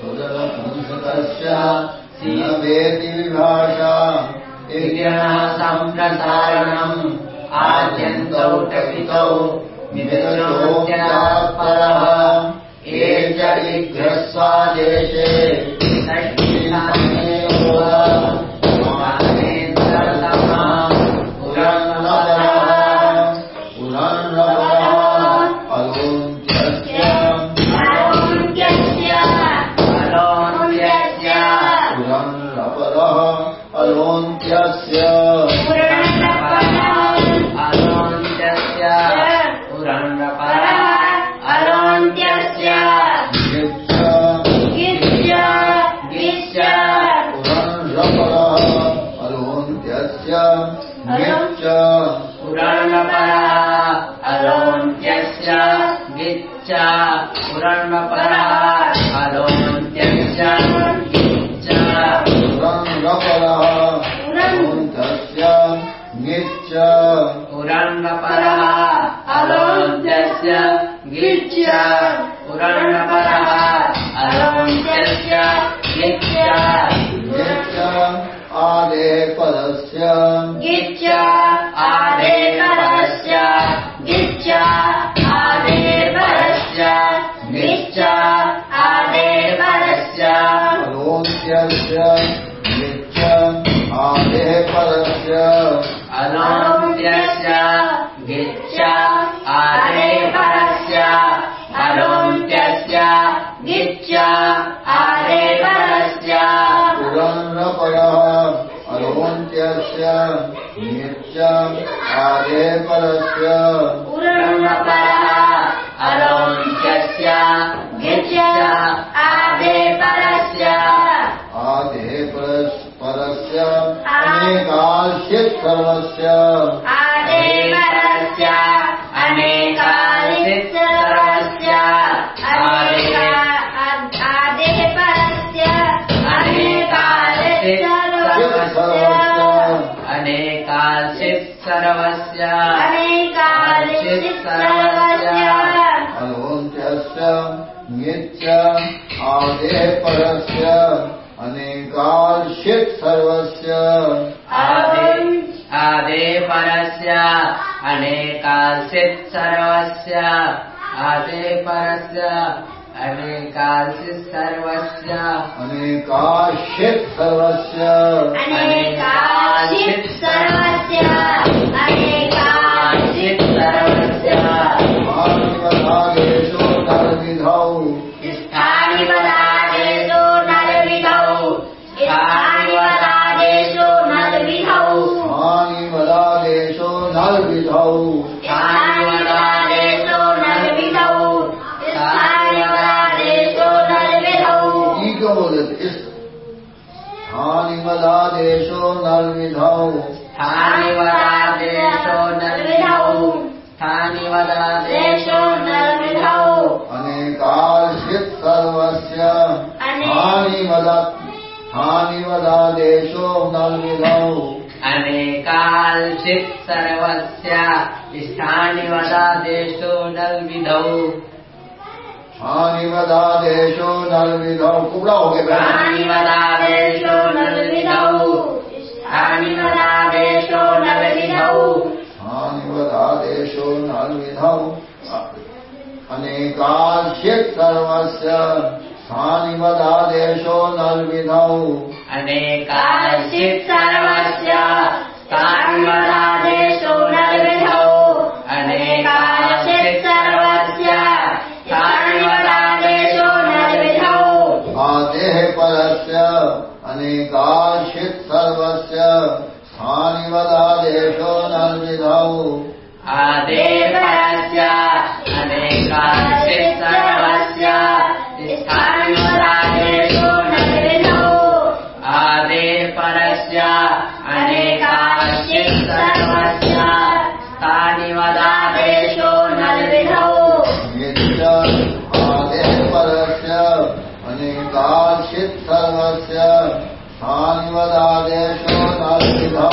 सुरसंस्कृतस्य सीमवेति विभाषा। सम्प्रसारणम् आद्यन्तौ चितौ निरः एष्रस्वादेशे Ananda परस्य नित्य आदे परस्य अस्य नित्य आदे परस्य आदे परस्परस्य अनेकास्य फलस्य परस्य अनेकाश्चित् सर्वस्य। आदे आदे परस्य अनेकाश्चित् सर्वस्य। आदे परस्य अनेकाश्चित् सर्वस्य। अनेकाश्चित् सर्वस्य। अनेकाश्चित् सर्वस्य। स्थानिवदादेशो नर्विधौ स्थानिवदादेशो नर्विधौ स्थानिवदादेशो नर्विधौ कालित् सर्वस्य हानिवदा स्थानिवदादेशो नर्विधौ विधौ सर्वस्य स्थानिवदादेशो नर्विधौ नििमदादेशो नलविधौ। कुडानि हानिवदादेशो नर्विधौ हानिवदादेशो नर्विधौ हानिवदादेशो नर्विधौ अनेकाश्चित् सर्वस्य हानिवदादेशो नर्विधौ अनेकाश्चित् सर्वस्य तानिवदादेशो नर्विधौ काश्चित् सर्वस्य स्थानिवदादेशो नर्मिनौ आदेशस्य परस्य अनेकाश्चित् सर्वस्य स्थानिवदादेशो न आदे अनेकाश्चित् सर्वस्य स्थानिवदादेशो नर्मितौ आदेशपरस्य अनेकाश्चित् सर्वस्य वदादेशो नास्ति भौ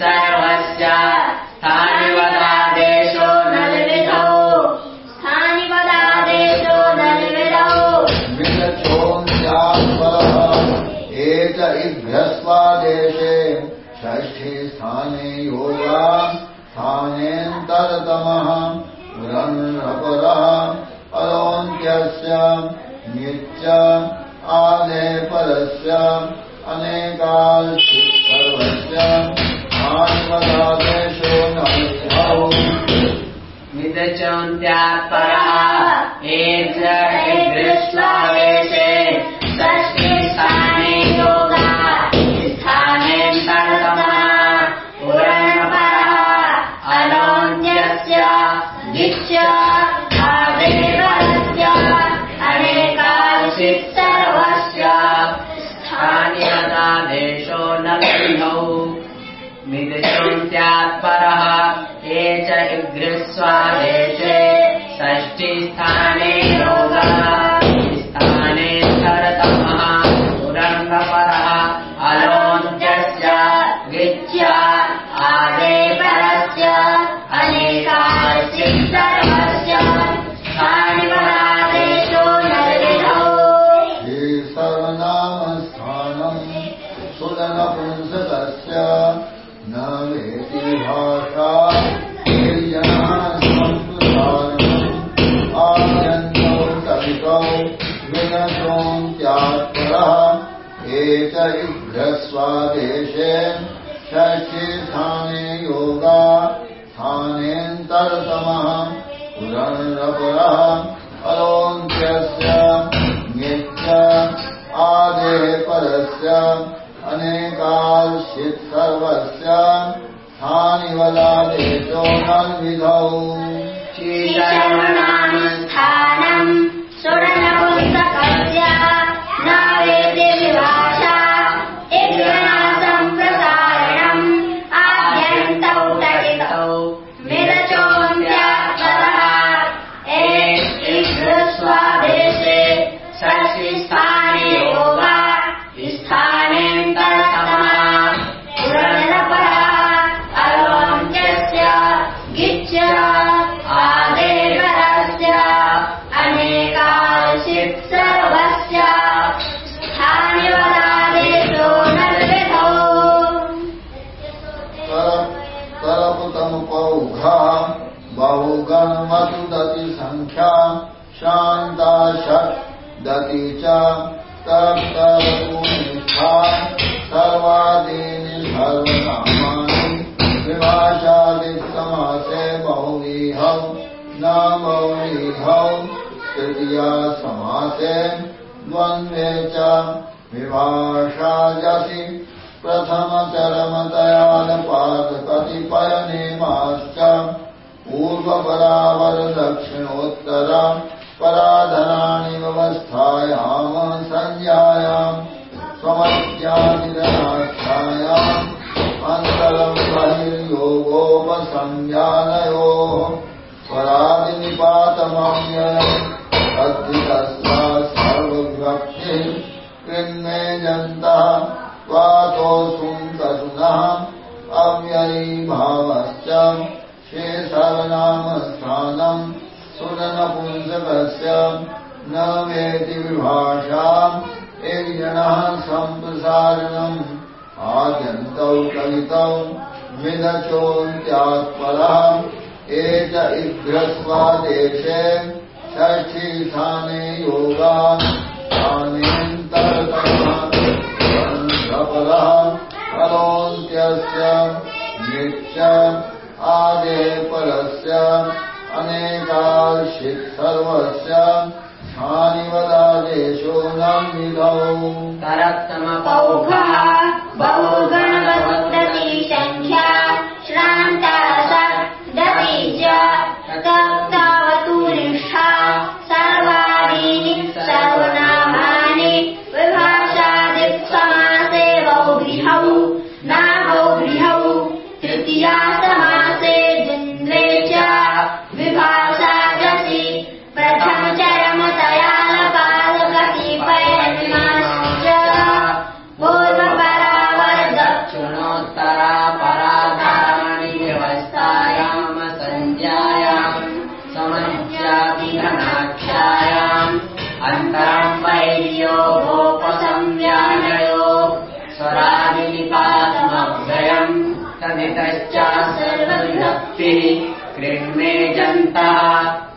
सर्वस्य स्थानिवदादेशो विदचोऽन्त्यात्परः एक इभ्यस्वादेशे षष्ठी स्थाने योगा स्थानेऽन्तरतमः पुरन्नपरः अलोन्त्यस्य नित्य आदे परस्य अनेकाल्षित् सर्वस्य मिदचोन्त्यात्परः एज दृष्ट्वादेशे स्थानीयदादेशो न विधौ मिदचोन्त्यात्परः ये च इग्रस्वादेशे षष्ठीस्थाने योगः इभ्रस्वादेशे षष्ठीस्थाने योगा स्थानेऽन्तरतमः पुरन्नपरः अलोन्त्यस्य नित्य आदेः परस्य अनेकाल्षित् सर्वस्य स्थानिवदादेशो नल्विधौ तरपुतमुपौघा बहुगणमतुदति सङ्ख्या शान्ता षट् दति च तप्तवतुनिष्ठा सर्वादीनि सर्वनामानि विभाषादिसमासे बहुव्रीहौ न बहुव्रीहौ तृतीया समासे द्वन्द्वे च विभाषायसि प्रथमचरमतयालपादकतिपयनेमाश्च पूर्वपरावरदक्षिणोत्तर पराधराणि व्यवस्थायाम् संज्ञायाम् स्वमत्यादिरनाख्यायाम् अन्तरम् बहिर्योगोपसंज्ञानयोः परादिनिपातमव्ययम् त्वातोऽसुन्दसुनः अव्ययीभावश्च शेषवनामस्थानम् सुरनपुंसकस्य न वेति विभाषाम् एकजनः सम्प्रसारणम् आद्यन्तौ कलितौ विदचोन्त्यात्परः एक इभ्यस्वादेशे षष्ठीस्थाने योगा स्थानेऽन्तरतमः फलोऽन्त्यस्य नित्य आदे परस्य अनेकाल्षित् सर्वस्य स्थानिवदादेशो न विधौ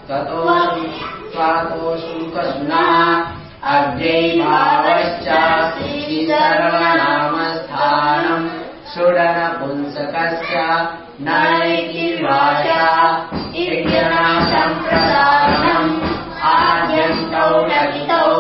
ततो स्वातो शुकसुनः अव्ययीभावश्च सर्वनामस्थानम् सुडनपुंसकस्य न इति भाषा इत्यनासम्प्रसारणम् आद्यन्तौ लगितौ